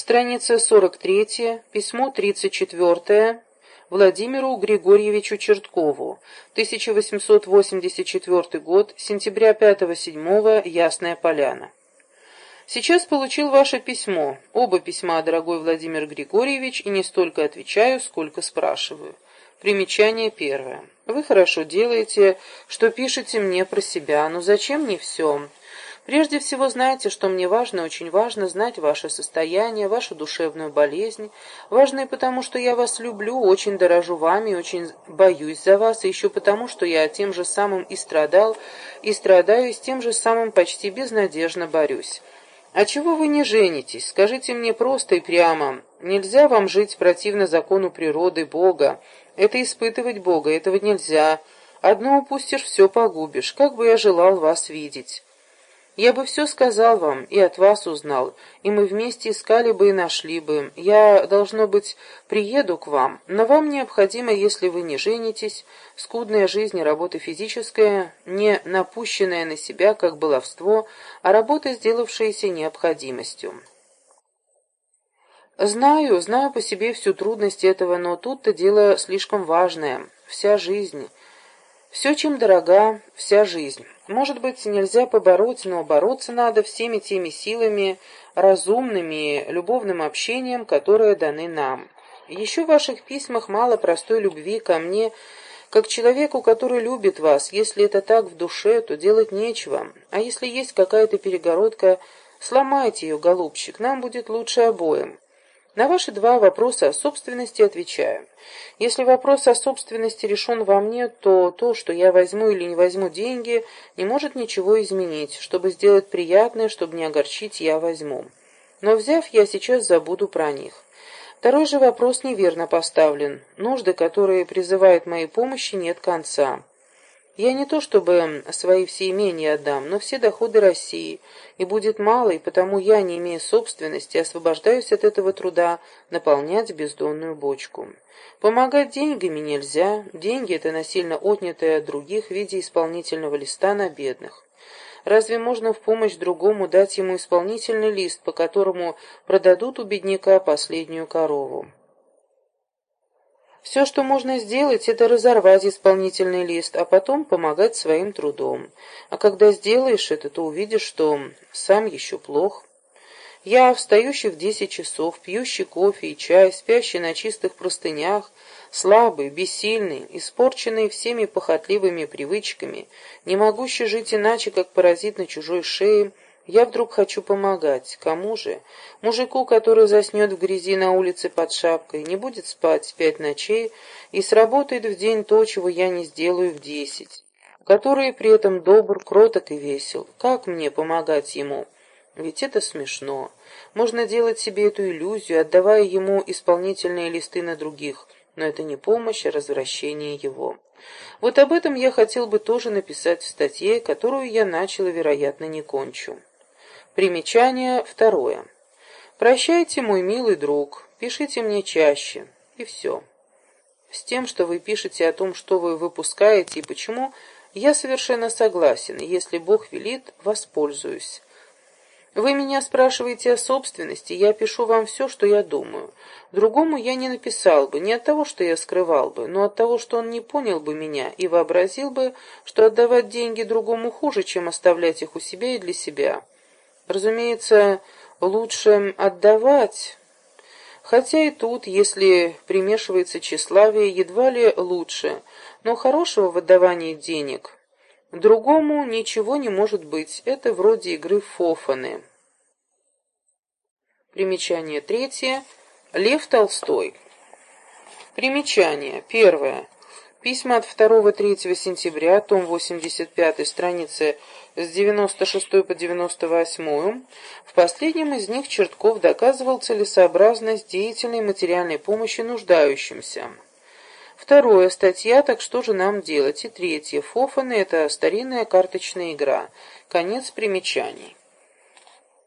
Страница 43, письмо 34 Владимиру Григорьевичу Черткову, 1884 год, сентября 5-7, Ясная Поляна. Сейчас получил ваше письмо. Оба письма, дорогой Владимир Григорьевич, и не столько отвечаю, сколько спрашиваю. Примечание первое. Вы хорошо делаете, что пишете мне про себя, но зачем не все? Прежде всего знайте, что мне важно, очень важно знать ваше состояние, вашу душевную болезнь. Важно и потому, что я вас люблю, очень дорожу вами, очень боюсь за вас, и еще потому, что я тем же самым и страдал, и страдаю, и с тем же самым почти безнадежно борюсь. А чего вы не женитесь? Скажите мне просто и прямо. Нельзя вам жить противно закону природы, Бога. Это испытывать Бога, этого нельзя. Одно упустишь, все погубишь. Как бы я желал вас видеть». Я бы все сказал вам, и от вас узнал, и мы вместе искали бы и нашли бы. Я, должно быть, приеду к вам, но вам необходимо, если вы не женитесь, скудная жизнь и работа физическая, не напущенная на себя, как баловство, а работа, сделавшаяся необходимостью. Знаю, знаю по себе всю трудность этого, но тут-то дело слишком важное. Вся жизнь, все, чем дорога вся жизнь. Может быть, нельзя побороть, но бороться надо всеми теми силами, разумными, любовным общением, которые даны нам. Еще в ваших письмах мало простой любви ко мне, как человеку, который любит вас. Если это так в душе, то делать нечего. А если есть какая-то перегородка, сломайте ее, голубчик, нам будет лучше обоим. На ваши два вопроса о собственности отвечаю. Если вопрос о собственности решен во мне, то то, что я возьму или не возьму деньги, не может ничего изменить. Чтобы сделать приятное, чтобы не огорчить, я возьму. Но взяв, я сейчас забуду про них. Второй же вопрос неверно поставлен. Нужды, которые призывают моей помощи, нет конца. Я не то чтобы свои все имения отдам, но все доходы России, и будет мало, и потому я, не имея собственности, освобождаюсь от этого труда наполнять бездонную бочку. Помогать деньгами нельзя, деньги — это насильно отнятые от других в виде исполнительного листа на бедных. Разве можно в помощь другому дать ему исполнительный лист, по которому продадут у бедняка последнюю корову? Все, что можно сделать, это разорвать исполнительный лист, а потом помогать своим трудом. А когда сделаешь это, то увидишь, что сам еще плох. Я, встающий в десять часов, пьющий кофе и чай, спящий на чистых простынях, слабый, бессильный, испорченный всеми похотливыми привычками, не могущий жить иначе, как паразит на чужой шее, я вдруг хочу помогать. Кому же? Мужику, который заснет в грязи на улице под шапкой, не будет спать пять ночей и сработает в день то, чего я не сделаю в десять. Который при этом добр, кроток и весел. Как мне помогать ему? Ведь это смешно. Можно делать себе эту иллюзию, отдавая ему исполнительные листы на других, но это не помощь, а развращение его. Вот об этом я хотел бы тоже написать в статье, которую я начал и, вероятно, не кончу. Примечание второе. Прощайте, мой милый друг, пишите мне чаще, и все. С тем, что вы пишете о том, что вы выпускаете и почему, я совершенно согласен, если Бог велит, воспользуюсь. Вы меня спрашиваете о собственности, я пишу вам все, что я думаю. Другому я не написал бы, не от того, что я скрывал бы, но от того, что он не понял бы меня и вообразил бы, что отдавать деньги другому хуже, чем оставлять их у себя и для себя. Разумеется, лучше отдавать, хотя и тут, если примешивается тщеславие, едва ли лучше, но хорошего в отдавании денег другому ничего не может быть, это вроде игры фофаны. Примечание третье. Лев Толстой. Примечание. Первое. Письма от 2-3 сентября, том 85, страницы с 96 по 98. В последнем из них Чертков доказывал целесообразность деятельной материальной помощи нуждающимся. Второе. Статья «Так что же нам делать?» И третье. Фофаны – это старинная карточная игра. Конец примечаний.